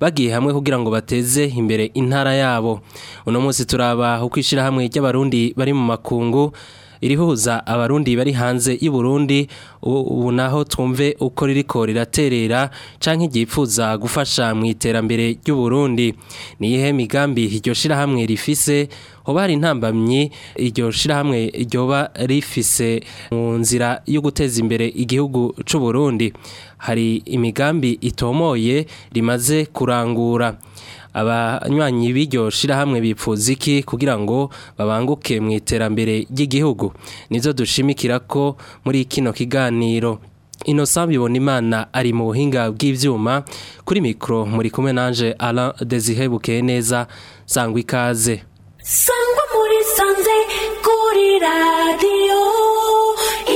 bagiye hamwe kugira ngo bateze imbere intara yabo uno munsi turaba uko ishyirahamwe ry'abarundi bari mu makungu irihuza abarundi bari hanze y'i Burundi ubu naho twumve uko ririko riraterera canke gipfuza gufasha mu iterambere ry'u Burundi ni ihe migambi iryo shirahamwe rifise hoba hari intambamyi iryo shirahamwe ryoba rifise mu nzira yo guteza imbere igihugu c'u Burundi hari imigambi itomoye rimaze kurangura abanywanyi b'iryo shirahamwe bipfuza iki kugira ngo babanguke mu iterambere ry'igihugu nizo dushimikira ko muri kino kiganiro Innocent Bibonimana ari mu buhinga bw'ivyuma kuri micro muri kumwe nanje Alain Desire Bukeye neza sangwa ikaze Sangwa muri sanze kuri radio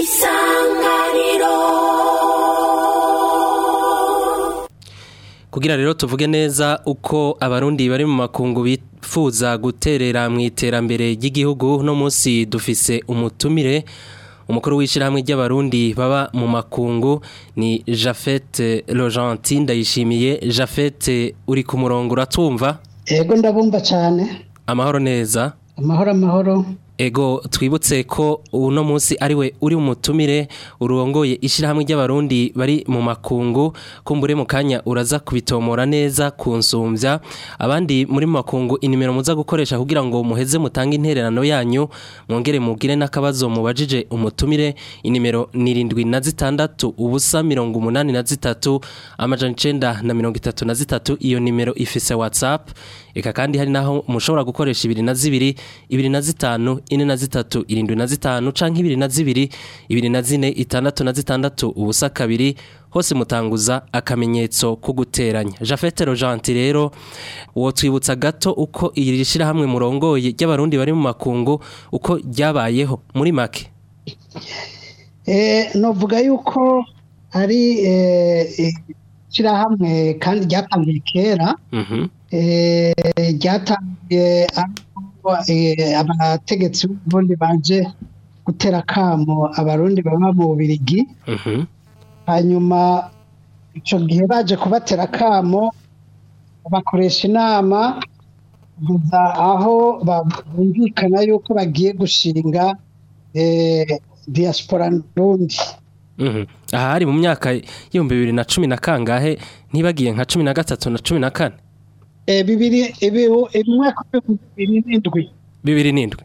isanga kugira rero tuvuge neza uko abarundi bari mu makungu bifuza guterera mu iterambere ry'igihugu no munsi dufise umutumire umukuru w'ishyirahamwe ry'abarundi baba mu makungu ni jafete Rogentin ndayishimiye jafete uri ku murongo uratwumva yego ndabumva cyane amahoro neza amahoro amahoro ego twibutse ko uno munsi ariwe uri umutumire urongoye ishyirahamwe ry'abarundi bari mu makungu kumbure mu uraza kubitomora neza kunsumbya abandi muri mu makungu inimero muza gukoresha kugira ngo muheze mutange intererano yanyu mwongere mugire n'akabazo mubajije umutumire inimero ni na zitandatu ubusa mirongo umunani na zitatu amajana icenda na mirongo itatu na zitatu iyo nimero ifise WhatsApp eka kandi hari naho mushobora gukoresha ibiri na zibiri ibiri na zitanu ine na zitatu irindwi na zitanu canke ibiri na zibiri ibiri na zine itandatu na zitandatu ubusa kabiri hose mutanguza akamenyetso ko guteranya jafete rojanti rero wotwibutsa gato uko iri shyirahamwe murongoye ry'abarundi bari mu makungu uko ryabayeho muri make eh, novuga yuko ari eh, shyirahamwe kandi ryatangiye kera mhm. eh, ryatangiye ari Eh, abategetsi b'ubundi baje gutera akamo abarundi baba mu bubirigi mhm. hanyuma icyo gihe baje kubatera akamo bakoresha inama kugeza aho bumvikana yuko bagiye gushinga eh, diaspora ndundi mhm. aha hari mu myaka y'ibihumbi bibiri na cumi na kangahe ntibagiye nka cumi na gatatu na cumi na kane bibiri umwaka w'ibihumbi bibiri n'indwi bibiri n'indwi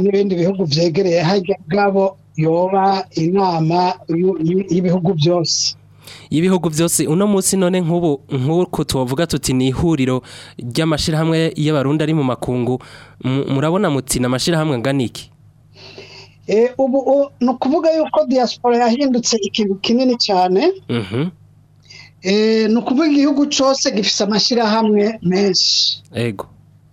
n'ibindi bihugu byegereye hajya ubwabo yoba inama y'ibihugu byose y'ibihugu byose uno munsi none nk'ubu nk'uko tuvuga tuti ni ihuriro ry'amashyirahamwe y'abarundi ari mu makungu murabona muti ni amashyirahamwe angana iki e, ubu ni ukuvuga yuko diaspora yahindutse ikintu kinini cyane mhm. e, ni ukuvuga igihugu cyose gifite amashyirahamwe menshi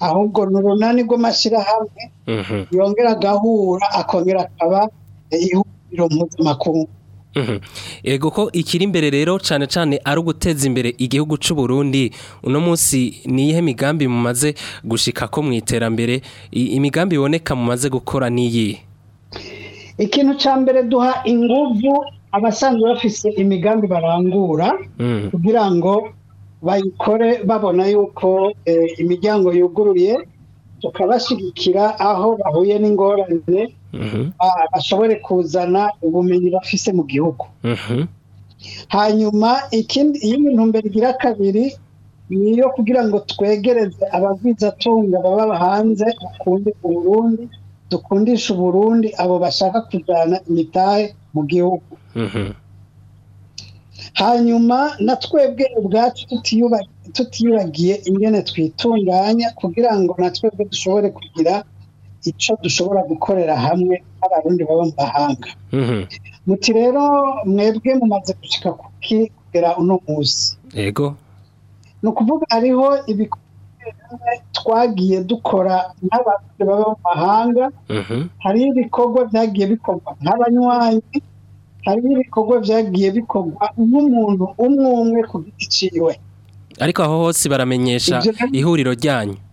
ahubwo ni urunani rw'amashyirahamwe mhm. yongera agahura akongera akaba ihuriro mpuzamakungu Mhm. ego ko ikiri imbere rero cyane cyane ari uguteza imbere igihugu cy'u Burundi uno munsi niyihe migambi mumaze gushika ko mu iterambere imigambi iboneka mumaze gukora niyi ikintu cya mbere duha ingufu abasanzwe bafise imigambi barangura mhm. kugira ngo bayikore babona yuko eh, imiryango yuguruye tukabashyigikira aho bahuye n'ingorane Mm-hmm. Ah, bashobore kuzana ubumenyi bafise mu gihugu mm-hmm. hanyuma ikindi iyo intumbero igira kabiri ni iyo kugira ngo twegereze abagwizatunga baba hanze dukunde uburundi dukundisha uburundi abo bashaka kujyana imitahe mu gihugu mm-hmm. hanyuma na twebwe ubwacu tutiyubagiye ingene twitunganya kugira ngo na twebwe dushobore kugira icyo dushobora gukorera hamwe n'abarundi baba mu mahanga mhm. muti rero mwebwe mumaze gushyika kuki kugera uno munsi yego ni ukuvuga hariho ibikorwa twagiye dukora n'abarundi baba mu mahanga mhm. hariho ibikorwa byagiye bikorwa nk'abanywanyi hariho ibikorwa byagiye bikorwa nk'umuntu umwe umwe ku giti cyiwe ariko aho hose baramenyesha ihuriro ryanyu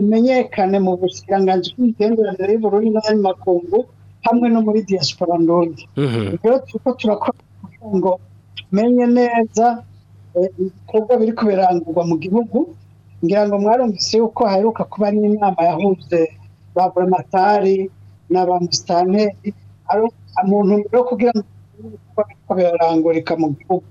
imenyekane mu bushyiranganzi bw'imitenderanire y'ubururu n'ay'amakungu hamwe no muri diaspora ndundi mhm. rero turiko turakora kugira ngo tumenye neza eh, ibikorwa biri kubirangurwa mu gihugu ngira ngo mwarumvise yuko haheruka kuba n'inama yahuze ba buramatari na ba musitanteri mu ntumbero yo kugira ngo ibikorwa biriko mu gihugu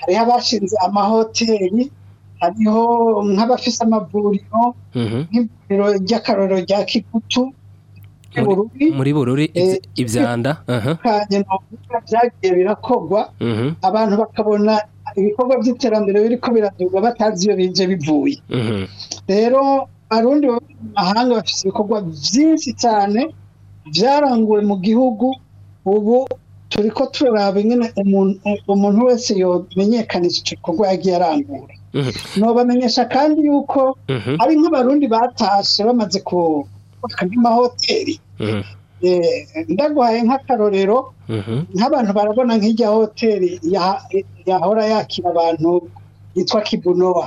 hariho abashinze amahoteli hariho nk'abafise amavuriro mhm. nk'ivuriro ry'akarorero rya kigutu muri bururi ibyanda eh, byagiye birakorwa mhm. abantu bakabona ibikorwa by'iterambere biriko biranyurwa batazi iyo bije bivuye mhm. rero abarundi baba mu mahanga bafite ibikorwa byinshi cyane byaranguwe mu gihugu ubu turi ko turaraba nyine umuntu wese yomenyekanisha icyo gikorwa yagiye arangura ntubamenyesha kandi yuko mhm. ari nk'abarundi batashe bamaze kubaka nk'amahoteli mhm. eh, ndaguhaye nk'akarorero mhm. nk'abantu barabona nk'ijya hoteli yahora yakira abantu yitwa kibunowa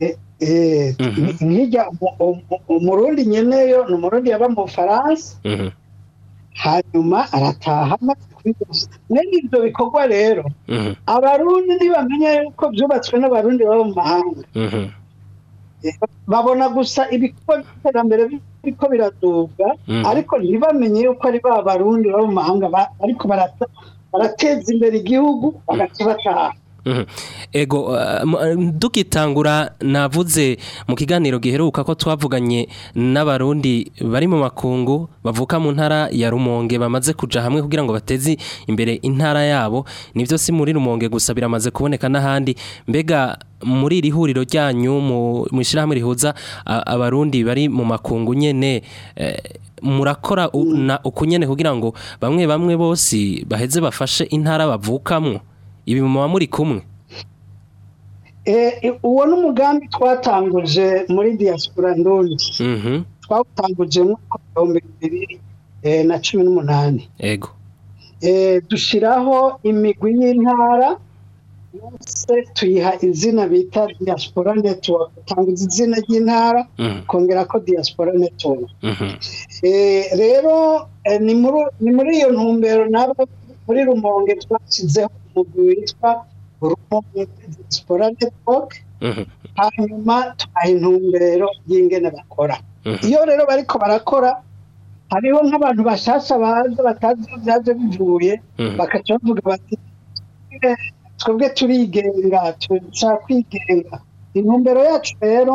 e, e, mhm. nkijya umurundi nyeneyo ni umurundi yaba mu faransa mhm. hanyuma arataha amaze kubikoze mwene ibyo bikorwa rero abarundi ntibamenya yuko byubatswe n'abarundi baba mu mahanga babona gusa ibikorwa by'iterambere biriko biraduga hmm. ariko ntibamenye yuko ari ba barundi baba mu mahanga ariko barateza imbere igihugu bagaca Mm-hmm. ego uh, um, dugitangura navuze mu kiganiro giheruka ko twavuganye n'abarundi bari mu makungu bavuka mu ntara ya rumonge bamaze kuja hamwe kugira ngo batezi imbere intara yabo nivyo si muri rumonge gusa biramaze kuboneka n'ahandi mbega muri iri huriro ryanyu mu ishyirahamwe rihuza abarundi bari mu makungu nyene eh, murakora mm. ukunyene kugira ngo bamwe bamwe bose baheze bafashe intara bavukamwo ibi muba muri kumwe eh, uwo ni umugambi twatanguje muri diaspora ndundi mhm. twawutanguje mu bihumbi bibiri eh, na cumi n'umunani yego eh, dushyiraho imigwi y'intara yose tuyiha izina bita diaspora network tanguza izina ry'intara kongera mhm. ko diaspora network mhm. rero ni muri iyo ntumbero nabwo muri rumonge twashyizeho umugwi witwa urugo siporo netiwoke hanyuma tubaha intumbero y'ingene bakora iyo rero bariko barakora hariho nk'abantu bashasha baza batazi byaje bivuye bakaca bavuga bati twebwe turigenga dushaka kwigenga intumbero yacu rero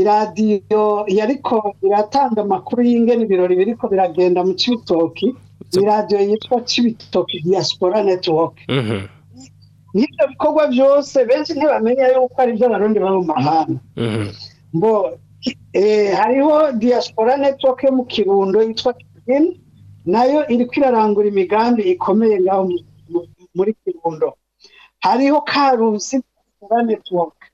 iradiyo yariko iratanga amakuru y'ingene ibirori biriko biragenda mu kibitoki iradiyo yitwa kibitoki diaspora network n'ibyo bikorwa byose benshi ntibamenya yuko ari iby'abarundi baba mu mahanga ngo mhm. e, hariho diaspora network yo mu kirundo yitwa kirini nayo iri kwirarangura imigambi ikomeye ngaho muri kirundo hariho karusi diaspora network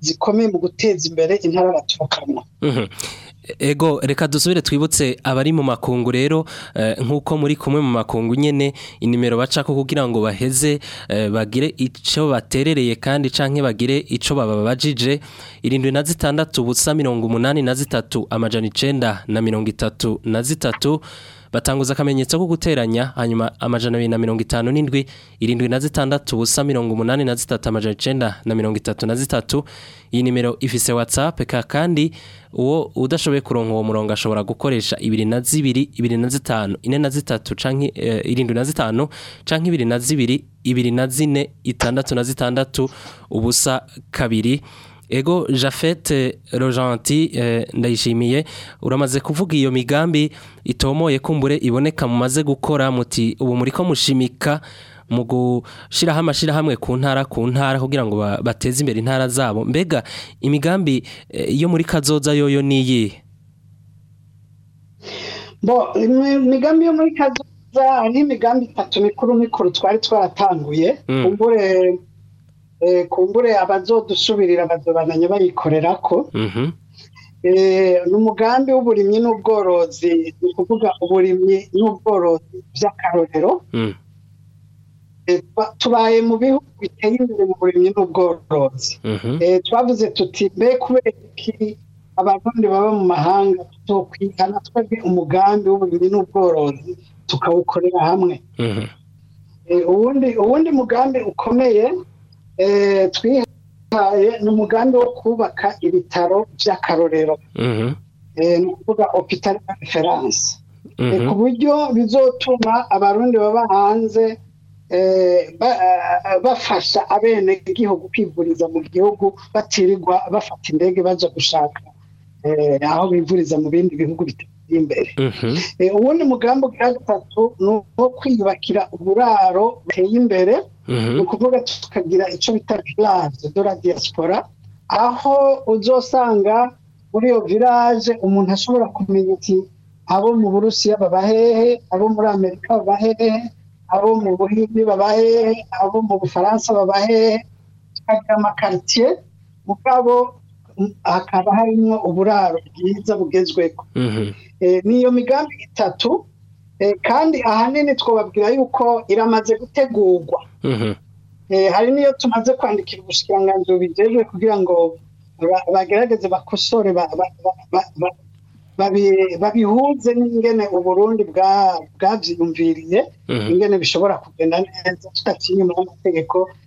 zikomeye mu guteza imbere intara baturukamo mhm. ego reka dusubire twibutse abari mu makungu rero eh, nk'uko muri kumwe mu makungu nyine inimero bacako kugira ngo baheze eh, bagire icyo baterereye kandi canke bagire icyo bababajije irindwi na zitandatu ubusa mirongo umunani na zitatu amajana icyenda na mirongo itatu na zitatu batanguza akamenyetso ko guteranya hanyuma amajana abiri na mirongo itanu n'indwi irindwi na zitandatu ubusa mirongo umunani na zitatu amajana icenda na mirongo itatu na zitatu iyi nimero ifise whatsapp kandi uwo udashoboye kuronka uwo murongo ashobora gukoresha ibiri na zibiri ibiri na zitanu ine na zitatu canke eh, irindwi na zitanu canke ibiri na zibiri ibiri na zine itandatu na zitandatu ubusa kabiri ego jafete eh, rojanti eh, ndayishimiye uramaze kuvuga iyo migambi itomoye kumbure iboneka mumaze gukora muti ubu muri ko mushimika mu gushyiraho amashyirahamwe ku ntara ku ntara kugira ngo bateze imbere intara zabo mbega imigambi eh, yo muri kazoza yoyo ni niyi imigambi yo muri kazoza ni imigambi itatu mikuru mikuru twari twaratanguye mm. kumbure E, kumbure abazodusubirira bazobandanya bayikorera ko mm-hmm. e, n'umugambi w'uburimyi n'ubworozi ni ukuvuga uburimyi n'ubworozi by'akarorero mm. e, tubaye mu bihugu biteye imbere mu burimyi n'ubworozi mm-hmm. twavuze tuti mbe kubera iki abarundi baba mu mahanga tukwigana twebwe umugambi w'uburimyi n'ubworozi tukawukorera hamwe mm-hmm. ubundi mugambi ukomeye Eh, twihaye ni wo kubaka ibitaro by'akarorero mm-hmm. eh, ni ukuvuga opitari referanse eh, mm-hmm. ku buryo bizotuma abarundi baba hanze bafasha abenegihugu kwivuriza mu gihugu batirirwa bafata indege bajya gushaka aho bivuriza mu bindi bihugu bitandukanye imbere mhm. eh, ubundi mugambi bwa gatatu ni uwo kwiyubakira uburaro buteye imbere mhm. ni ukuvuga tukagira icyo bita viraje de la diaspora aho uzosanga muri iyo viraje umuntu ashobora kumenya uti abo mu burusiya baba hehe abo muri amerika baba hehe abo mu buhindi baba hehe abo mu bufaransa baba hehe tukagira amakaritsiye mugabo hakaba harimo uburaro bwiza bugezweho mhm. eh, niyo migambi itatu eh, kandi ahanini twababwira yuko iramaze gutegurwa mhm. eh, hari n'iyo tumaze kwandikira ubushikiranganzira bijejwe kugira ngo bagerageze bakosore babihuze n'ingene uburundi bwabyiyumviriye mhm. ingene bishobora kugenda neza tutaciye inyuma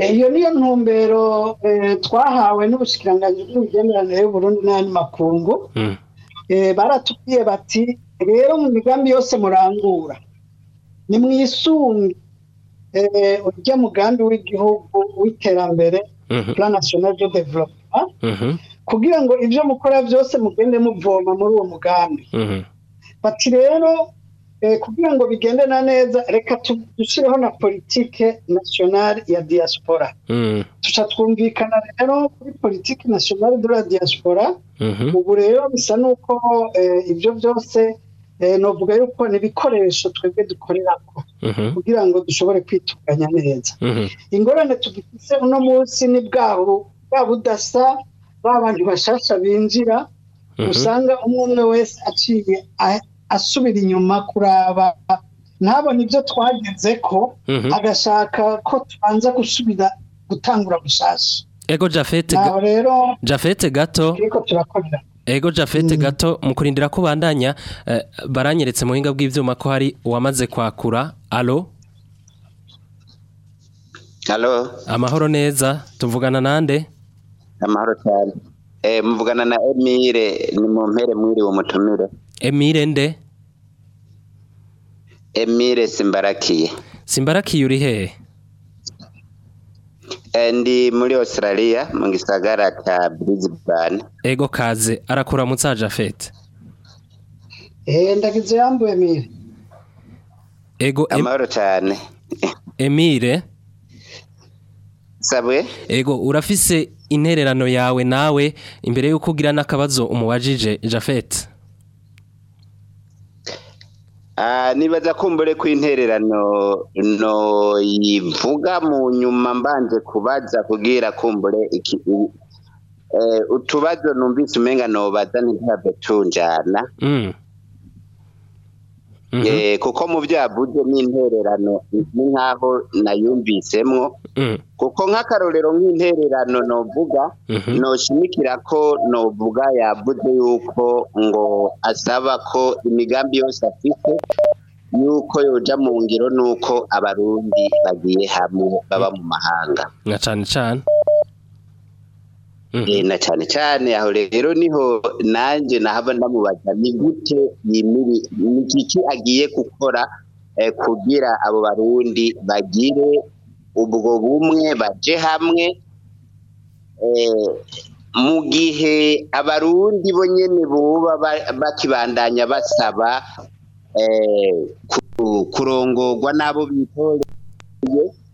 Eh, iyo niyo ntumbero eh, twahawe n'ubushikiranganji bw'imigenderanire y'uburundi n'ayandi makungu hmm. eh, baratubwiye bati rero mu migambi yose murangura ni mwisunge urya mugambi w'igihugu w'iterambere hmm. plan national de hmm. kugira ngo ibyo mukora byose mugende muvoma muri uwo mugambi bati rero Eh, kugira ngo bigendana neza reka dushyireho na politiki nasiyonari ya diaspora tuca mm. twumvikana rero kuri politiki nasiyonari de la diaspora mm-hmm. ubu rero bisa n'uko eh, ibyo byose eh, navuga yuko ni ibikoresho twebwe ko mm-hmm. kugira ngo dushobore kwitunganya neza mm-hmm. ingorane tugifite uno munsi ni bwa budasa ba bantu bashasha binjira usanga umwe umwe wese aciye asubira inyuma kuraba ntabone ibyo twageze ko mhm. agashaka ko tubanza gusubira gutangura gusasa ego jafete rero jafete gato ego jafete mhm. gato mu kurindira ko bandanya eh, baranyeretse mu buhinga bw'ibyuma ko hari uwamaze kwakura alo amahoro neza tuvugana nande amahoro cyane eh, muvugana na emile ni mu mpere mwiriwe umutumire emile nde emile simbarakiye simbarakiye uri hehe eh, ndi muri Australia mu gisagara ka Brisbane ego kaze arakura mutsaje afete eh, ndagize yambu Emile ego amahoro cyane Emile sabwe ego urafise intererano yawe nawe imbere yuko ugira nakabazo umubajije Jafet Ah, nibaza kumbure kwintererano intererano yivuga mu nyuma mbanze kubaza kubwira kumbure iki eh, utubazo numvise umenga nobaza ntihabe tunjana mm. Mhm. Eh, kuko mu bya buryo n'intererano ni nk'aho nayumvisemo mhm. kuko nk'akarorero nk'intererano novuga mhm. noshimikira ko novuga yavuze yuko ngo asaba ko imigambi yose afite yuko yoja mu ngiro nuko abarundi bagiye hamwe baba mu mahanga na cyane cyane Mm. Eh, na cyane cyane aho rero niho nanjye nahava ndamubaza ni gute yimiri iki agiye gukora eh, kugira abo barundi bagire ubwo bumwe baje hamwe eh, mu gihe abarundi bo nyine buba bakibandanya basaba kurongorwa n'abo bitoreye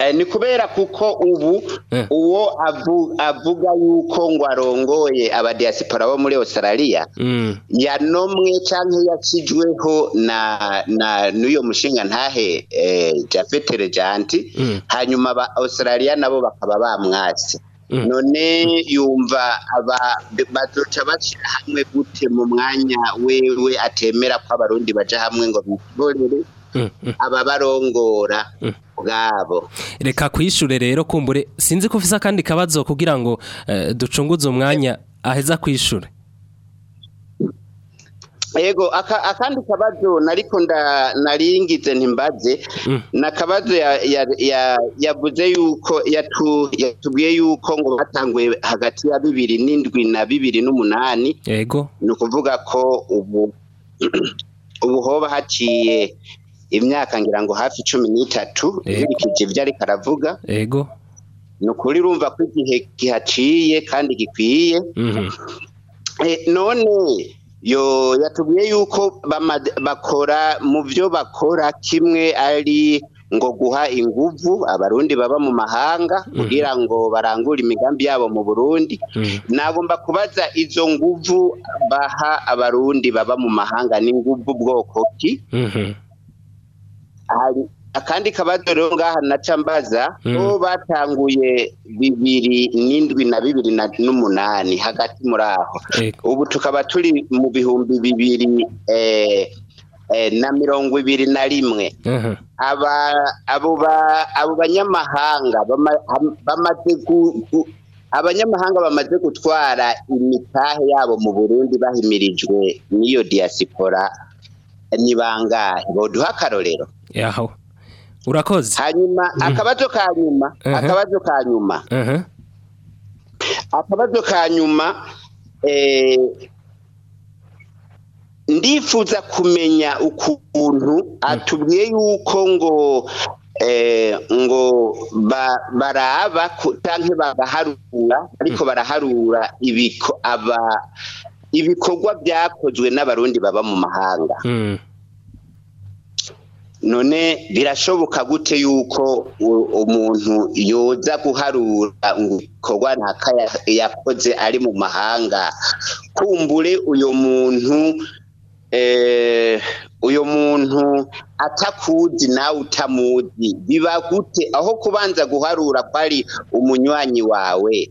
Eh, ni kubera kuko ubu eh. uwo avuga yuko ngo arongoye abadiyasipora bo muri Australia mm. yanomwe cyangwa yakijweho na n'uyo mushinga ntahe eh, Japhet Rejanti mm. hanyuma ba Australia nabo bakaba bamwase mm. none yumva baduca bashyira hamwe gute mu mwanya wewe atemera ko abarundi baja hamwe ngo bikorere Mm. ababarongora mm. bwabo reka kwishure rero kumbure sinzi ko kandi akandi kabazo kugira ngo eh, ducunguze umwanya aheza kwishure yego akandi kabazo nariko naringize ntimbaze mm. na kabazo yavuze yuko yatubwiye yuko ngo batanguye hagati ya bibiri n'indwi na bibiri n'umunani ni ukuvuga ko ubu ubu hoba haciye imyaka ngira ngo hafi cumi n'itatu nkurikije ibyo ariko aravuga yego ni ukuri urumva ko igihe gihaciye kandi gikwiye mhm. eh, none yo yatubwiye yuko bakora mu byo bakora kimwe ari ngo guha inguvu abarundi baba mu mahanga mhm. kugira ngo barangure imigambi yabo mu burundi mhm. nagomba kubaza izo nguvu baha abarundi baba mu mahanga ni nguvu bwoko ki akandi kabadoro ngaha na cambaza bo hmm. batanguye bibiri na bibiri n'umunani hagati muri aho ubu tukaba turi mu bihumbi bibiri eh, eh, na mirongo ibiri na rimwe abo banyamahanga bamaze abanyamahanga bamaze gutwara imitahe yabo mu burundi bahimirijwe n'iyo diyasikora ni bangahe boduha yaho urakoze hanyuma mm-hmm. akabazo ka nyuma mm-hmm. akabazo ka nyuma mm-hmm. akabazo ka nyuma eh, ndifuza kumenya ukuntu atubwiye yuko ngo eh, ngo baraba cyangwa bagaharura ariko baraharura ibiko aba ibikorwa byakozwe n'abarundi baba mu mahanga mm. none birashoboka gute yuko umuntu yoza guharura ngo ibikorwa ntaka yakoze ari mu mahanga kumbure uyu muntu eh, uyu muntu atakuzi nawe utamuzi biba gute aho kubanza guharura ko umunywanyi wawe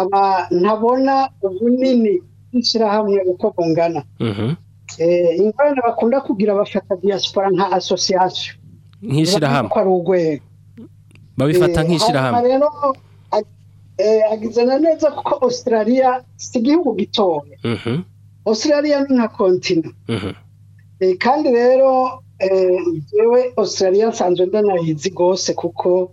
aba ntabona ubunini bw'ishyirahamwe uko bungana mm-hmm. eh, ingorane bakunda kugira bafata diaspora nka asosiyasiyo nk'ishyirahamwe babifata nk'ishyirahamwe Eh, agizana neza kuko australia si igihugu gitoya mhm. australia ni nka kontina mhm. eh, kandi rero eh, yewe australia nsanzwe ndanayizi rwose kuko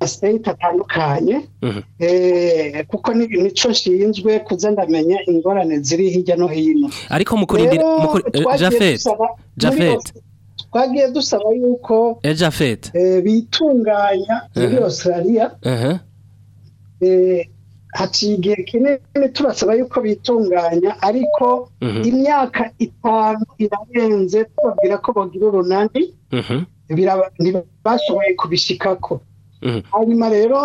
mastate atandukanye mhm. eh, kuko nico nshinzwe kuza ndamenya ingorane ziri hirya no hino ariko mukurindira Jafet Jafet twagiye dusaba yuko eh, bitunganya muri mhm. Australia haciye igihe kinini tubasaba yuko bitunganya ariko mhm. imyaka itanu irarenze tubabwira ko bagira urunani mhm. ntibashoboye kubishikako mhm. hanyuma rero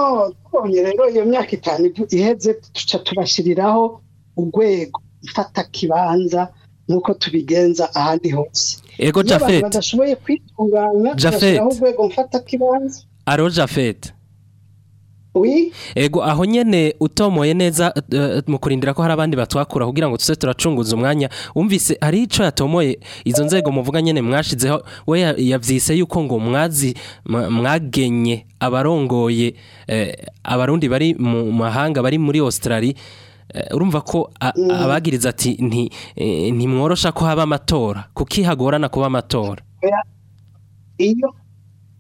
tubonye rero iyo myaka itanu iheze tuca tubashyiriraho urwego ifata kibanza nk'uko tubigenza ahandi hose ego jafete badashoboye kwitunganya bashyiraho urwego mfata kibanza aro jafete ego aho nyene utomoye neza eh, mu kurindira ko hari abandi batwakura kugira ngo tuse turacunguza umwanya umvise ari ico yatomoye izo nzego muvuga nyene mwashizeho we yavyise yuko ngo mwazi mwagenye abarongoye eh, abarundi bari mu mahanga bari muri Australia eh, urumva ko mm. abagiriza ati nti ntimworosha ko haba amatora kuko ihagorana kuba amatora iyo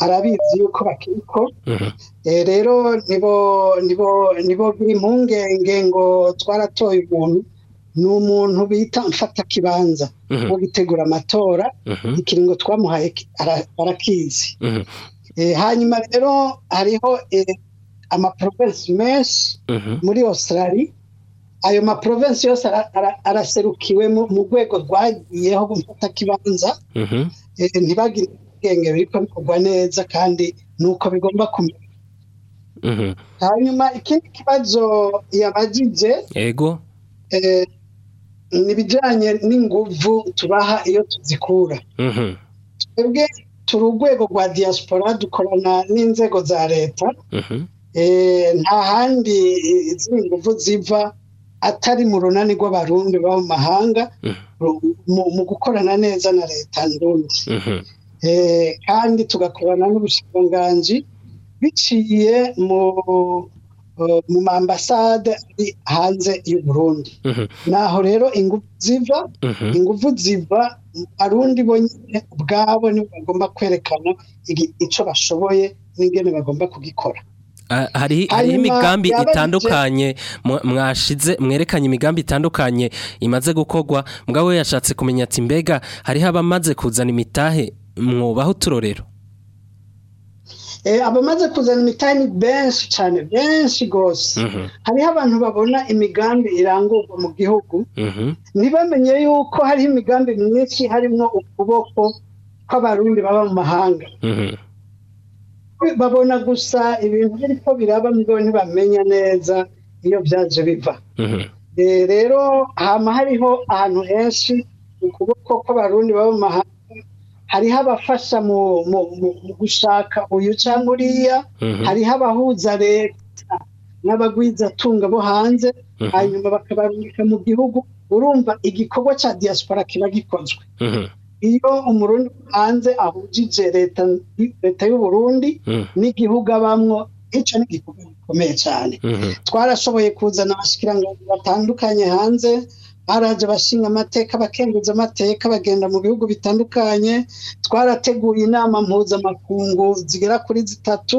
arabizi yuko bakiriko mhm. eh, rero nibo nibo nibo biri impungenge ngo twaratoye umuntu ni umuntu bita mfata kibanza mhm. wo gutegura amatora mhm. ngo twamuhaye arakizi eh, hanyuma rero hariho eh, amaprovensi menshi muri Australia ayo maprovensi yose araserukiwe mu rwego rwagiyeho mfata kibanza ntibagire ubwenge biri bikorwa neza kandi nuko bigomba kumera mhm. hanyuma ikindi kibazo yabagize yego eh, ni ibijyanye n'inguvu tubaha iyo tuzikura mhm. twebwe turi urwego rwa diaspora dukorana n'inzego za leta mhm. eh, nta handi izindi nguvu ziva atari mu runani rw'abarundi baba mu mahanga mu gukorana neza na leta ndundi Eh, kandi tugakorana n'ubushikiranganji biciye eh, mu mambasade ari hanze y'u Burundi mhm. naho rero ingufu ziva mhm. ingufu ziva arundi bonyine ubwabo nibo bagomba kwerekana icyo bashoboye n'ingene bagomba kugikora hariho imigambi itandukanye mwashize mwerekanye imigambi itandukanye imaze gukorwa mugabo yashatse kumenya ati mbega hariho abamaze kuzana imitahe mwobaho uturorero eh, abamaze kuzana imitanyi benshi cyane benshi rwose mhm. hariho abantu babona imigambi irangurwa mu gihugu mhm. ntibamenye yuko hariho imigambi myinshi harimo ukuboko kw'abarundi baba mu mahanga mhm. babona gusa ibintu ariko biraba ngo ntibamenya neza iyo byaje biva eh, rero hama hariho ahantu henshi ukuboko kw'abarundi baba mu mahanga hariho abafasha mu gushaka uyu cyangwa uriya mhm. hariho abahuza leta n'abagwizatunga bo hanze mhm. hanyuma bakabarungika mu gihugu urumva igikorwa cya diaspora kiba gikozwe mhm. iyo umurundi hanze ahujije leta Leta y'uburundi n'igihugu abamwo icyo ni igikorwa gikomeye cyane twarashoboye kuzana abashyikiranganzi batandukanye hanze baraje bashinga amateka bakenguza amateka bagenda mu bihugu bitandukanye twarateguye inama mpuzamakungu zigera kuri zitatu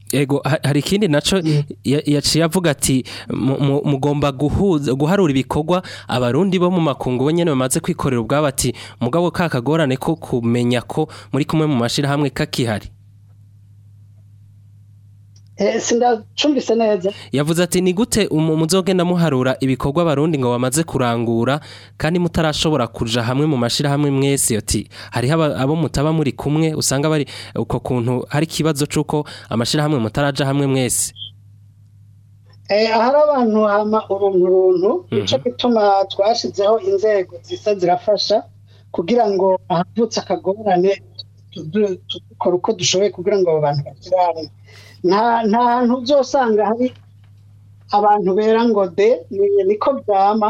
ego hari ikindi nacyo mm. yaciye avuga ati mugomba guhuza guharura ibikorwa abarundi bo mu makungu nyine bamaze kwikorera ubwabo ati mugabo kakagorane ko kumenya ko muri kumwe mu mashyirahamwe kakihari Eh, sindacumvise neza yavuze ati ni gute muzogenda muharura ibikorwa abarundi ngo bamaze kurangura kandi mutarashobora kuja hamwe mu mashyirahamwe mwese ati hariho abo mutaba muri kumwe usanga bari uko kuntu hari ikibazo cy'uko amashyirahamwe mutaraja hamwe mwese eh, ahari abantu hama urunturuntu nicyo mhm. gituma twashyizeho inzego zisa zirafasha kugira ngo ahavutse akagorane tudukore uko dushoboye kugira ngo abo bantu bakire nta hantu uzosanga hari abantu bera ngo de niko byama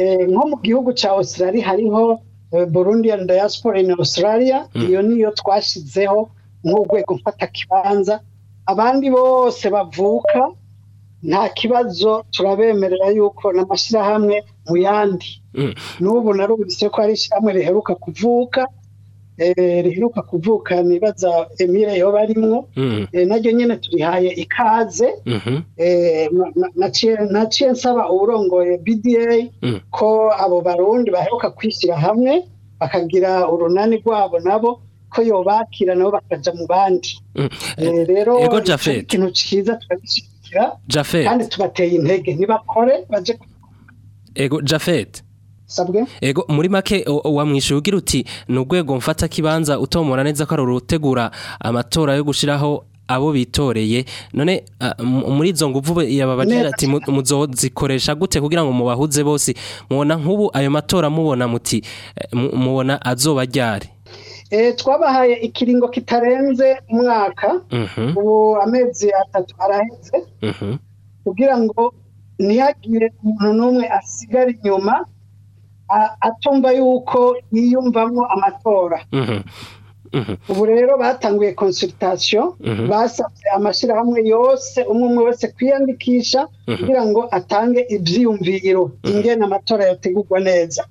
eh, nko mu gihugu cya Australia hariho eh, Burundi diaspora in Australia mhm. iyo niyo twashyizeho nk'urwego mfata kibanza abandi bose bavuka nta kibazo turabemerera yuko n'amashyirahamwe mu yandi n'ubu narubise ko hari ishyirahamwe riheruka kuvuka Eh, riheruka kuvuka nibaza emire yo barimwo mm-hmm. eh, naryo nyine turihaye ikaze mm-hmm. eh, naciye nsaba uburongoye bda mm. ko abo barundi baheruka kwishyira hamwe bakagira urunani rwabo nabo ko yobakira nabo bakajya mu bandi mm. rero ikintu cyiza turabishyigikira kandi tubateye intege ntibakore baje ego jafete ego muri make wamwishyuye ugira uti ni mfata kibanza utomora neza ko ari amatora yo gushyiraho abo bitoreye none muri izo nguvu yababagira ati muzozikoresha gute kugira ngo mubahuze bose mubona nk'ubu ayo matora mubona muti eh, mubona azoba ryari eh, twabahaye ikiringo kitarenze mwaka mhm. ubu amezi atatu araheze mhm. kugira ngo ntihagire umuntu n'umwe asigara inyuma atumva yuko yiyumvamo amatora mhm. Mhm. ubu rero batanguye konsulitasiyo mhm. basabye amashyirahamwe yose umwe umwe wese kwiyandikisha kugira ngo atange ibyiyumviro ingena amatora yategurwa neza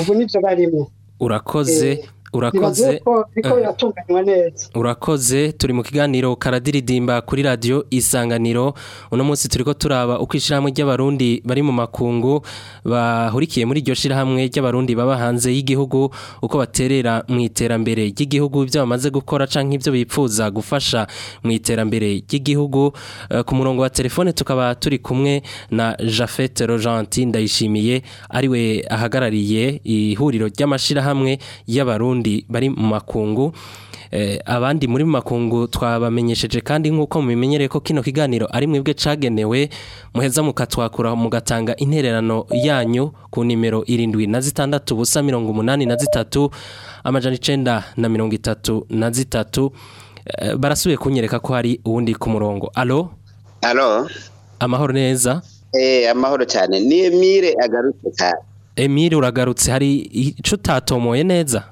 ubu nibyo barimo urakoze eh. urakoze eh, urakoze turi mu kiganiro karadiridimba kuri Radio isanganiro uno munsi turi ko turaba uko ishyirahamwe ry'abarundi bari mu makungu bahurikiye muri iryo shyirahamwe ry'abarundi baba hanze y'igihugu uko baterera mu iterambere ry'igihugu ibyo bamaze gukora cyangwa ibyo bipfuza gufasha mu iterambere ry'igihugu eh, ku murongo wa telefone tukaba turi kumwe na jafete rojanti ndayishimiye ariwe ahagarariye ihuriro ry'amashyirahamwe y'abarundi abarundi bari mu makungu eh, abandi muri makungu twabamenyesheje kandi nk'uko mubimenyereye ko kino kiganiro ari mwebwe cagenewe muheza mukatwakura mugatanga intererano yanyu ku nimero irindwi na zitandatu ubusa mirongo umunani na zitatu amajana icenda na mirongo itatu na zitatu eh, barasubiye kunyereka ko hari uwundi ku murongo alo alo amahoro neza eh amahoro cyane ni emire agarutse cyane emire uragarutse hari ico utatomoye neza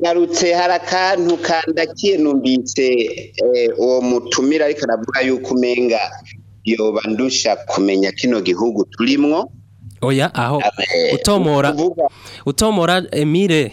ngarutse hari akantu kandakiye numvise eh, uwo mutumira ariko aravuga yuko umenga yoba ndusha kumenya kino gihugu turimo oya aho eh, utomora utomora emire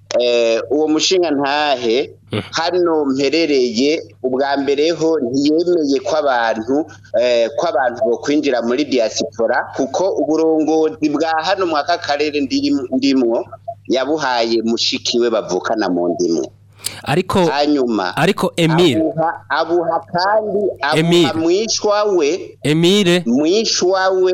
eh, uwo mushinga ntahe hmm. hano mperereye ubwa mbere ho ntiyemeye ko abantu ko abantu bakwinjira muri diaspora kuko uburongozi bwa hano mwaka karere ndimwo yabuhaye mushikiwe bavukana mu ndimwe ariko hanyuma ariko emile abuha kandi abuha we emile mwishwa we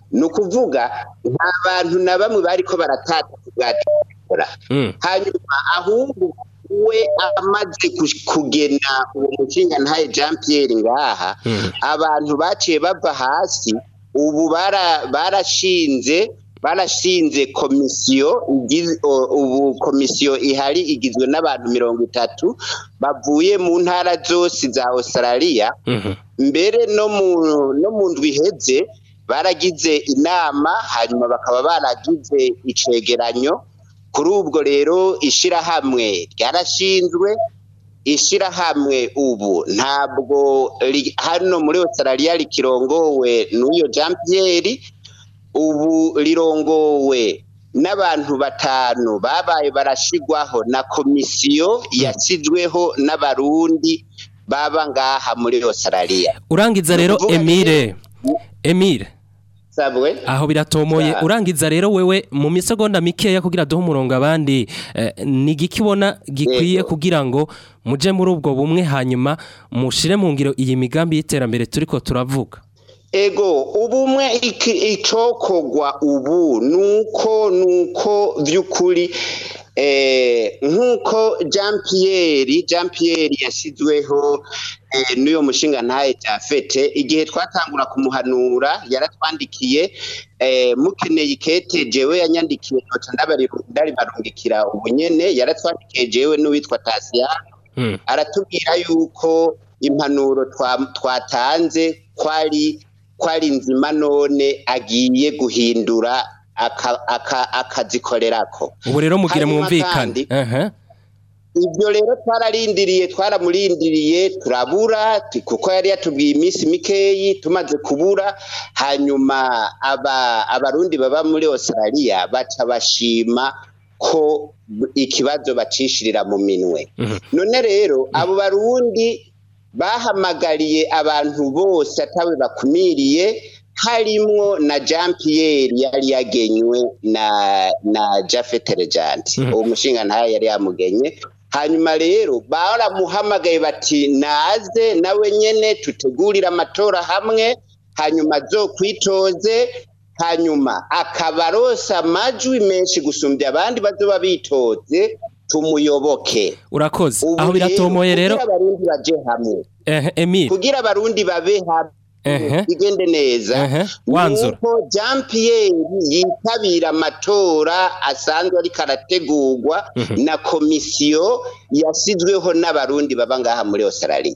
ni ukuvuga abantu bantu na bamwe bari ko baratata ku bwa diaspora mm. hanyuma ahubwo we amaze kugena uwo mushinga ntaye jean Pierre ngaha mm. abantu baciye bava hasi ubu barashinze barashinze komisiyo ubu komisiyo ihari igizwe n'abantu mirongo itatu bavuye mu ntara zose za Australia mhm. mbere no mu ndwi iheze baragize inama hanyuma bakaba baragize icegeranyo kuri ubwo rero ishyirahamwe ryarashinzwe ishyirahamwe ubu ntabwo hano muri Australia rikirongowe n'uyo Jean Pierre ubu rirongowe n'abantu batanu babaye barashyirwaho na komisiyo yashyizweho n'abarundi baba ngaha muri Australia urangiza rero Emile Emile aho biratomoye urangiza rero wewe mu misegonda mikeya kugira duhe umurongo abandi eh, ni gikibona gikwiye kugira ngo muje muri ubwo bumwe hanyuma mushire mu ngiro iyi migambi y'iterambere turiko turavuga ego ubumwe icokogwa ubu nuko nuko by'ukuri eh, nk'uko jean Pierre jean Pierre yashyizweho eh, n'uyo mushinga ntaye cya igihe twatangura kumuhanura yaratwandikiye eh, mukeneye ikete jewe yanyandikiye ndaribarungikira ubunyene yaratwandikiye jewe n'uwitwa tasiyano hmm. aratubwira yuko impanuro twatanze kwari ko ari nzima none agiye guhindura ko ubu rero mubwire mwumvikane ibyo rero twararindiriye twaramurindiriye turabura kuko yari yatubwiye iminsi mikeyi tumaze kubura hanyuma abarundi baba muri Australia baca bashima ko ikibazo bacishirira mu minwe none rero abo barundi bahamagariye abantu bose atawe bakumiriye harimwo na jean Pierre yari yagenywe na na jafeterejanti mm-hmm. uwo mushinga yari yamugenye hanyuma rero baramuhamagaye bati naze nawe nyine tutegurira amatora hamwe hanyuma zo kwitoze hanyuma akabarosa amajwi menshi gusumbya abandi bazoba bitoze tumuyoboke urakoze aho biratomoye rero abarundi baje hamwe emile kugira abarundi babe hamwe bigende neza nuko jean pierre yitabira amatora asanzwe ariko arategurwa mhm. na komisiyo yasizweho n'abarundi baba ngaha muri australia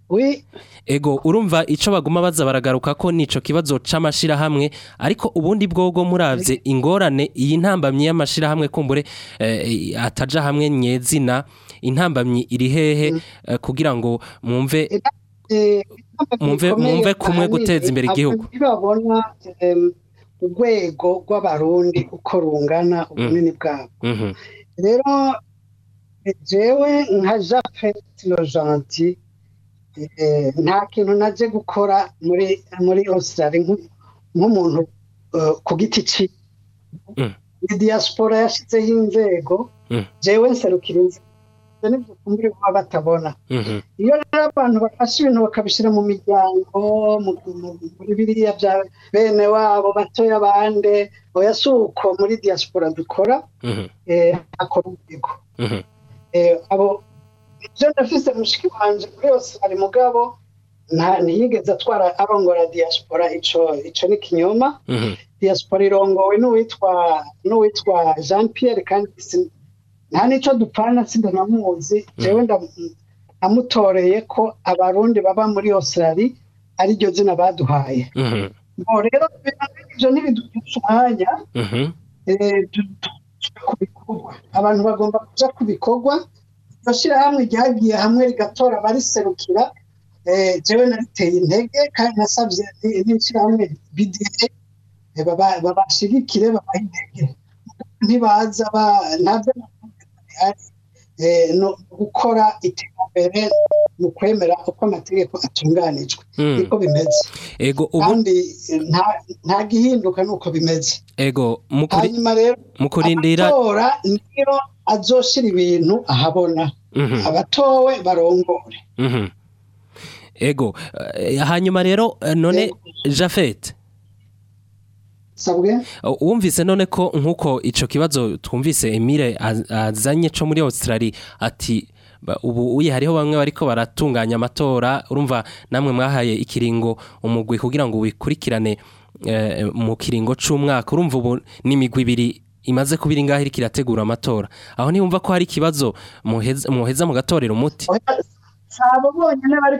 ego urumva icyo baguma baza baragaruka ko nico kibazo c'amashirahamwe ariko ubundi bwogo murabye ingorane iyi ntambamyi y'amashirahamwe kumbure eh, ataja hamwe nyezina intambamyi iri hehe mm. eh, kugira ngo mwumve eh, mwumve kumwe guteza imbere igihugu urwego rw'abarundi uko rungana mm. ubunini bwabo mhm. rero jewe nka jacques tino gentil Eh, nta kintu najye gukora muri muri Australia nk'umuntu eh, ku giti cye mm. ni diaspora yashyizeho inzego mm. jewe nserukira inzego nibyo kumbiri baba batabona mm-hmm. iyo rero abantu bafashe ibintu bakabishyira mu miryango muri biriya bya bene wabo batoya bande oya si uko muri diaspora dukora mm-hmm. eh, hakora urwego mm-hmm. abo ibyo nafise mushiki wanjye buri wese mugabo ntiyigeze atwara arongora diaspora icyo ni kinyoma diaspora irongowe n'uwitwa jean Pierre kandi nta n'icyo dupfana sida namuzi jewe amutoreye ko abarundi baba muri Australia ari zina baduhaye rero ibyo ntibidufashe umwanya abantu bagomba kujya ku bikorwa ishirahamwe ryagiye hamwe rigatora abariserukira eh, jewe nariteye intege kandi nasabye n'ishirahamwe bda eh, babashigikire babaha intege ntibaza ntabyo ari eh, gukora iterambere mu kwemera uko amategeko atunganijwe hmm. niko bimeze ego ubundi nta gihinduka nuko bimeze ego hanyuma rero amatora niyo azoshira ibintu ahabona Mm-hmm. abatowe barongore mm-hmm. ego eh, hanyuma rero eh, none jafete wumvise none ko nk'uko icyo kibazo twumvise emile azanye cyo muri Australia ati ubu uye hariho bamwe bariko baratunganya amatora urumva namwe mwahaye ikiringo umugwi kugira ngo wikurikirane eh, mu kiringo cy'umwaka urumva ubu n'imigwi ibiri imaze kubira ingahe iriko irategura amatora aho ntibumva ko hari ikibazo muheza mu gatorero umuti sabo bonyine bari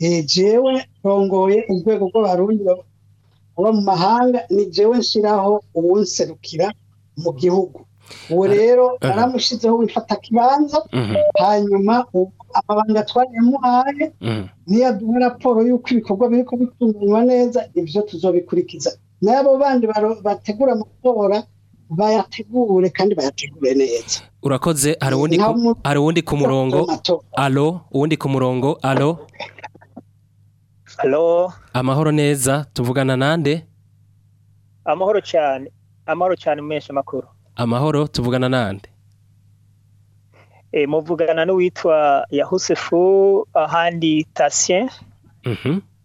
eh, jewe ntongoye urwego rw'abarundi baba mu mahanga ni jewe nshyiraho uwunserukira mu gihugu uwo eh, rero naramushyizeho eh. wifata ikibanza mhm. hanyuma amabanga twari yamuhaye mhm. niyaduha raporo y'uko ibikorwa biri kubitunganywa neza ibyo tuzobikurikiza n'abo bandi bategura amatora bayategure kandi bayategure neza urakoze hari uwundi ku murongo alo uwundi ku murongo alo alo amahoro neza tuvugana nande amahoro cyane amahoro cyane menshi makuru amahoro tuvugana nande e muvugana n'uwitwa yahusefu ahandi tasien mhm.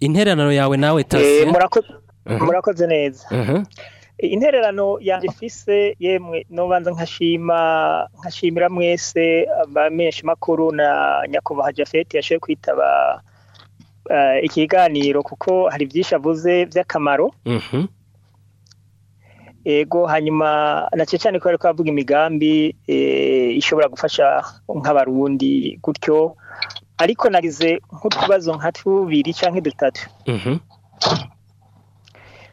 Intererano yawe nawe tase eh, mhm. murakoze neza mhm. intererano ifise yemwe nubanza nkashima nkashimira mwese abamenyeshamakuru na nyakubahwa jafete yashoboye kwitaba Eh, ikiganiro kuko hari byinshi avuze by'akamaro mhm. ego hanyuma nacyo cyane kubera ko avuga imigambi eh, ishobora gufasha nk'abarundi gutyo ariko narize nk'utubazo nka tubiri cyangwa dutatu mhm.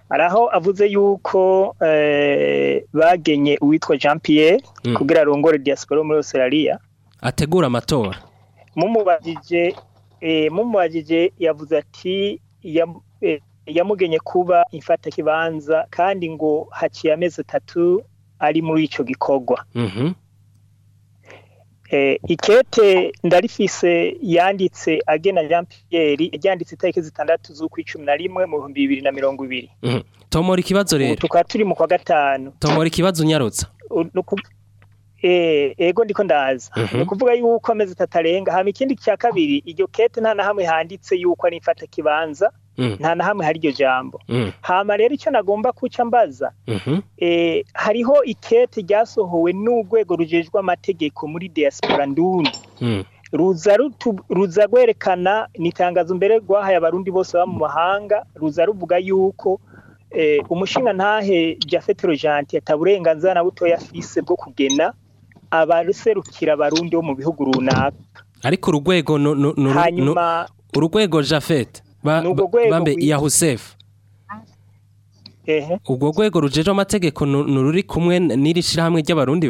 hari aho avuze yuko eh, bagenye uwitwa jean Pierre mm. kugira arongore diaspora muri Australia ategura amatora mumubajije Eh, mumubajije yavuze ati eh, yamugenye kuba imfatakibanza kandi ngo haciye amezi atatu ari muri icyo gikorwa mhm. eh, ikete ndarifise yanditse agena jean pierre ryanditse itariki zitandatu z'ukwicumi na rimwe mu bihumbi bibiri na mirongo ibiri mhm. tomora ikibazo rero tukaba turi mu kwa gatanu tomora ikibazo unyarutsa Eh, ego ndiko ndaza mhm. ni yuko amezi atatu hama ikindi cya kabiri iryo kete nta nahamwe handitse yuko ari imfata kibanza mm. nta na hamwe hari iryo jambo mm. hama rero icyo nagomba kuca mbaza mhm. eh, hariho ikete ryasohowe n'urwego rujejwe amategeko muri diaspora ndundi mm. ruza rwerekana ni itangazo mbere rwahaye abarundi bose ba mu mahanga ruza ruvuga yuko eh, umushinga ntahe jafete rojanti yataburenganzira na butoya afise bwo kugena abaruserukira abarundi bo mu bihugu runaka ariko urwego hanyuma urwego jafete bambe iya husefu ubwo rwego rujejeho amategeko nururi kumwe n'iri shyirahamwe ry'abarundi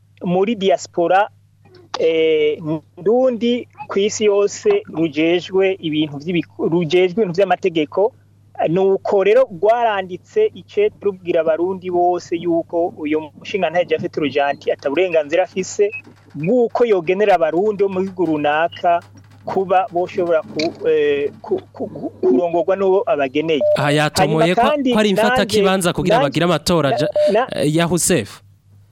muri diaspora eh, ndundi ku isi yose rugejwe ibintu rugejwe ibintu by'amategeko nuko rero rwaranditse ice rubwira abarundi bose yuko uyu mushinga ntajya afite urujanti ata burenganzira afise bw'uko yogenera abarundi bo mu bihugu runaka kuba boshobora eh, kurongorwa n'uwo abageneye aha yatomoye ko ari imfata kibanza kugira bagire amatora eh, ya Husefu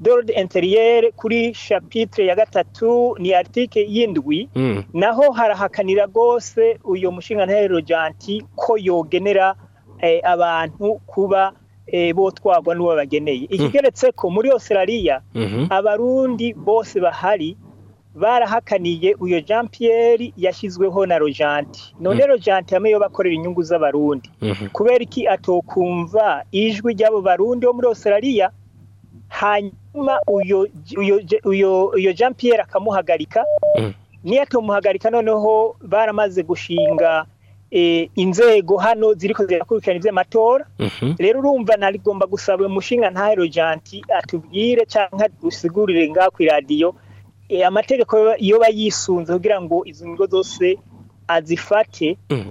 dorode interiyeri kuri shapitire ya gatatu ni aritike y'indwi mm. naho harahakanira rwose uyu mushinga janti ko yogenera abantu kuba botwagwa n'uwo bageneye mm. ikigeretse ko muri Australia mm-hmm. abarundi bose bahari barahakaniye uyo jean Pierre yashyizweho na rojanti none hmm. rojanti hamwe yo bakorera inyungu z'abarundi mhm. kubera iki atokumva ijwi ry'abo barundi bo muri australia hanyuma uyo jean Pierre akamuhagarika hmm. niyo atumuhagarika noneho baramaze gushinga e, inzego hano ziri zirakurikirana iby'amatora mhm. rero urumva narigomba gusaba uyu mushinga ntaherojanti atubwire cyangwa dusigurire ngaho ku iradiyo Eh, amategeko iyo bayisunze kugira ngo izo ngo zose azifate mm.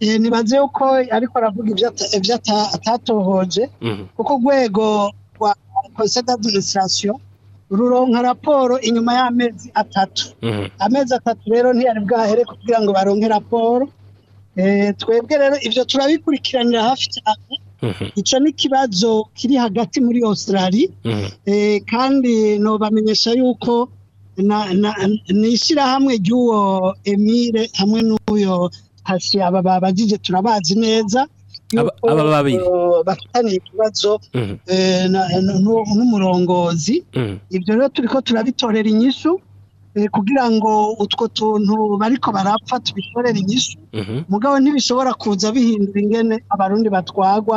Eh, ntibanze yuko ariko aravuga ibyo atatohoje mhm. kuko urwego rwa konseye d'administration ruronka raporo inyuma y'amezi atatu mhm. amezi atatu rero ntiyari bwahere kugira ngo baronke raporo eh, twebwe rero ibyo turabikurikiranira hafi cyane mhm. icyo ni ikibazo kiri hagati muri Australia eh, kandi ntubamenyesha yuko ni ishyirahamwe ry'uwo emire hamwe n'uyo patient aba babagije turabazi neza aba babiri uh, bafitaniye ikibazo mm-hmm. eh, eh, n'umurongozi mm-hmm. ibyo rero turi ko turabitorera inyishu eh, kugira ngo utwo tuntu bariko barapfa tubikorera inyishu mm-hmm. mugabo ntibishobora kuza bihindura ingene abarundi batwagwa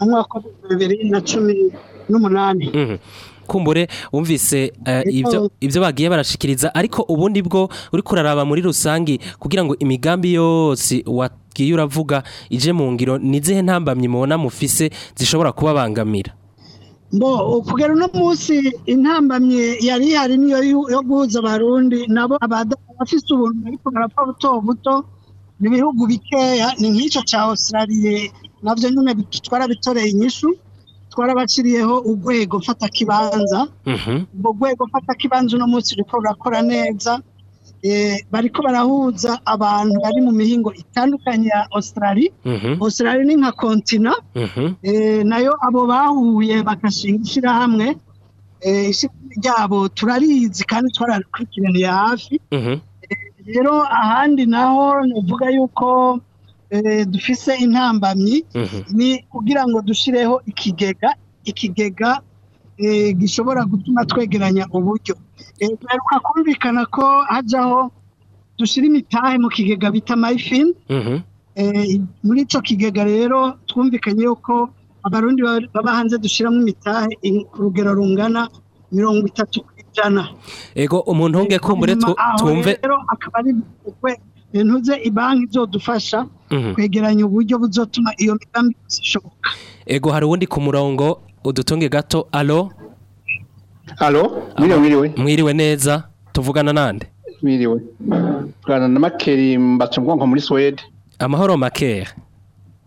mu mwaka wa bibiri na cumi n'umunani mhm. kumbure umvise eh, ibyo bagiye barashikiriza ariko ubundi bwo uri kuraraba muri rusange kugira ngo imigambi yose wagiye uravuga ije mu ngiro n'izihe ntambamye mubona mufise zishobora kubabangamira mbo kugera uno munsi intambamye yari ihari niyo yo guhuza abarundi nabo abafite ubuntu ariko barapfa buto buto ni ibihugu bikeya ni nk'icyo cya Australia nabyo nyine bitwara bitoreye inyishu twarabaciriyeho urwego mfatakibanza mm-hmm. urwo rwego mfatakibanza uno munsi uriko rurakora neza eh, bariko barahuza abantu bari mu mihingo itandukanye ya australia mm-hmm. australia ni nka kontina mm-hmm. eh, nayo abo bahuye bagashinga ishyirahamwe eh, ryabo turarizi kandi twararikurikiraniye hafi rero ahandi naho navuga yuko Eh, dufise intambamyi mhm. ni kugira ngo dushyireho ikigega ikigega eh, gishobora gutuma twegeranya uburyo duheruka eh, kumvikana ko hajaho dushyira imitahe mu kigega bita mayifini mhm. muri icyo kigega rero twumvikanye yuko abarundi baba hanze dushyiramo imitahe ku rugero rungana mirongo itatu ku ijana ego umuntu wunge kumbure twumve rero akaba ari ntuze banki izodufasha Mhm. kwegeranya uburyo buzatuma iyo migambi ishoboka ego hari uwundi ku murongo udutunge gato alo alo mwiriwe neza tuvugana nande mwiriwe tuvugana na makeri mbatse muri suwede amahoro makeri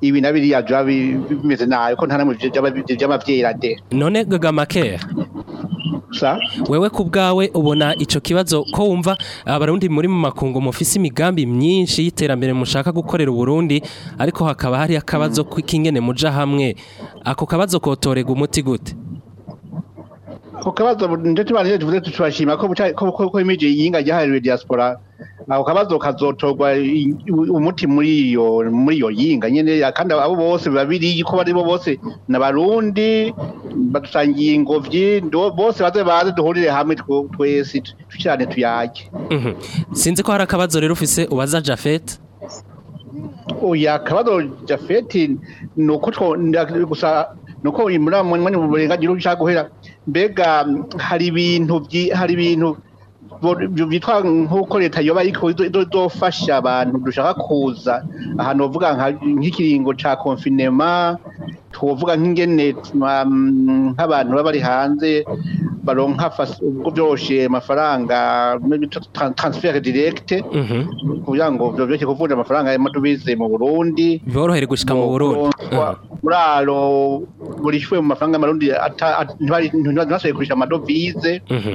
ibi na biriya byaba bimeze nabi ko nta n'umwe by'amabyerade none gagamakera wewe ku bwawe ubona icyo kibazo ko wumva abarundi muri mu makungu mufise imigambi myinshi y'iterambere mushaka gukorera uburundi ariko hakaba hari akabazo k'ikingene muja hamwe ako kabazo kotorega umuti gute ako kabazo ndetse banje tuvuze tucubashima ko ko ko imije yinga yahariwe diaspora ako kabazo kazotorwa umuti muri iyo muri iyo yinga nyene kandi abo bose babiri ko bari bo bose n'abarundi badusangiye ingovyi bose baze baze duhurire hamwe twese tucane tuyake mhm. sinzi ko hari akabazo rero ufise ubaza Jafet oya kabazo Jafet nuko gusa nuko imura mwe mwe burenga giru guhera bega hari ibintu hari ibintu bitwa nk'uko leta yoba idofasha abantu dushaka kuza ahantu bavuga nk'ikiringo cya konfinema tuvuga nk'ingene mm, nk'abantu baba bari hanze baronka ubwo byoroshe amafaranga transfer direct mhm. kugira ngo byoroshye kuvunja amafaranga y'amadovize mu Burundi borohere gushika mu Burundi muraro buri shwe mu mafaranga y'amarundi ntibashoboye kurisha amadovize mhm.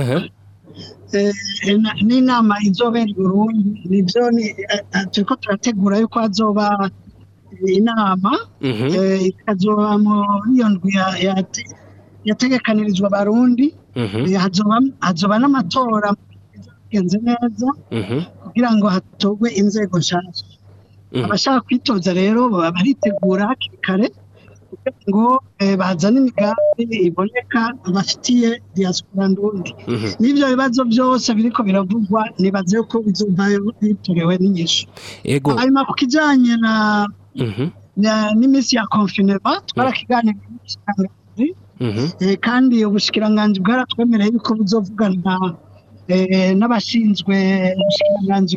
mhm. Eh, n'inama izobera Burundi nibyo eh, eh, turiko turategura yuko hazoba inama mhm. ikazoba muri iyo ndwi yategekanirizwa abarundi mhm. hazoba n'amatora agenze neza mhm. kugira ngo hatorwe inzego nshyashya abashaka kwitoza rero baba baritegura hakiri kare kugira ngo eh, bazane imigambi iboneka abafitiye diaspora ndundi mhm. n'ibyo bibazo byose biriko biravugwa nibaze ko bizovayo bitorewe n'inyishu yego hanyuma ku kijyanye mhm. na n'iminsi ya confinement twarakiganira mhm. n'ubushikiranganji eh, kandi ubushikiranganji bwaratwemereye yuko buzovugana eh, n'abashinzwe ubushikiranganji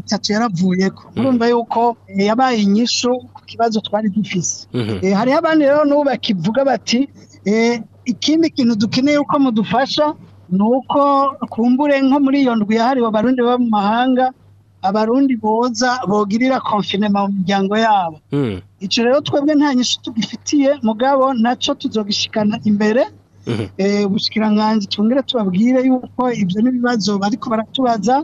itatu yaravuye ko urumva yuko eh, yabaye inyishu ku kibazo twari dufise hariho abandi rero n'ubu bakivuga bati ikindi kintu dukeneye uko mudufasha ni uko twumbure nko muri iyo ndwi yahariwe abarundi baba mu mahanga abarundi boza bogirira konfinema mu miryango yabo hmm. icyo rero twebwe nta nyinshi tugifitiye mugabo nacyo tuzogishikana imbere hmm. eh, ubushyikirangange twongere tubabwire yuko ibyo n'ibibazo bariko baratubaza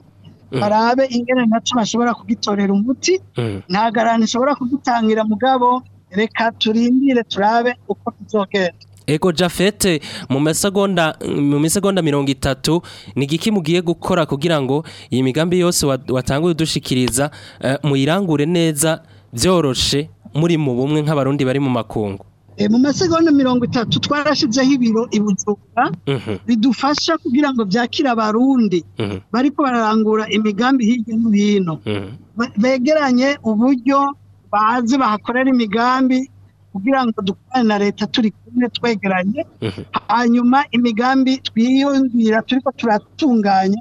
hmm. barabe ingana nacyo bashobora kugitorera umuti nta garanti ishobora kugitangira mugabo reka turindire turabe uko tuzogenda ego jafete mu masegonda mu misegonda mirongo itatu ni igiki mugiye gukora kugira ngo iyi migambi yose watanguye udushikiriza eh, muyirangure neza byoroshe muri mu bumwe nk'abarundi bari mu makungu eh, mu masegonda mirongo itatu twarashizeho ibiro ibujumbura mhm. bidufasha kugira ngo byakira byakire abarundi mhm. bariko bararangura imigambi hirya no hino mhm. begeranye uburyo bazi bahakorera imigambi kugira ngo dukorane na leta turi kumwe twegeranye mhm. hanyuma imigambi twiyumvira turi turatunganya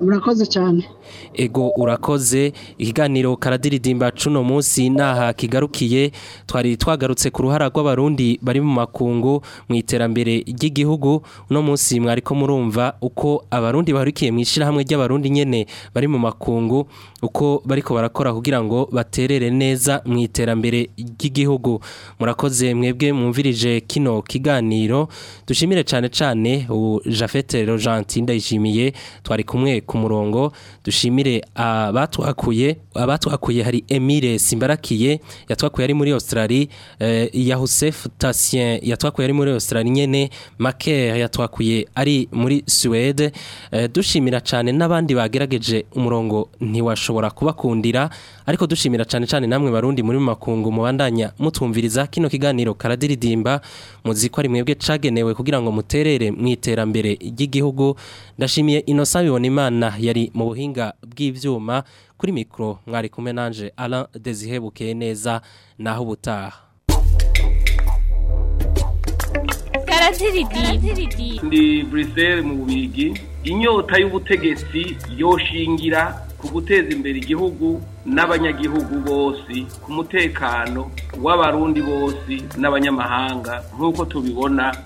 urakoze cyane ego urakoze ikiganiro karadiridimba cuno munsi naha kigarukiye twari twagarutse ku ruhara rw'abarundi bari mu makungu mu iterambere ry'igihugu no munsi mwariko murumva uko abarundi bahurikiye mu ishyirahamwe ry'abarundi nyene bari mu makungu uko bariko barakora kugira ngo baterere neza mu iterambere ry'igihugu murakoze mwebwe mwumvirije kino kiganiro dushimire cyane cyane ubu jafete rojanti ndayishimiye twari kumwe ku murongo dushimire dushimire abatwakuye abatwakuye hari Emile Simbarakiye yatwakuye ari muri Australie eh, Yahusef Tassien yatwakuye ari muri Australie nyene Maker yatwakuye ari muri Suède eh, dushimira cyane n'abandi bagerageje umurongo ntiwashobora kubakundira ariko dushimira cyane cyane namwe barundi muri makungu mubandanya mutwumviriza kino kiganiro karadiridimba muziko ari mwebwe cagenewe kugira ngo muterere mwiterambere ry'igihugu ndashimiye Innocent imana yari mu buhinga bw'ibyuma kuri mikoro mwari kumwe nanje ara dezihebukeye neza naho ubutaha ndi buriseri mu bigi inyota y'ubutegetsi yoshingira ku guteza imbere igihugu n'abanyagihugu bose ku mutekano w'abarundi bose n'abanyamahanga nk'uko tubibona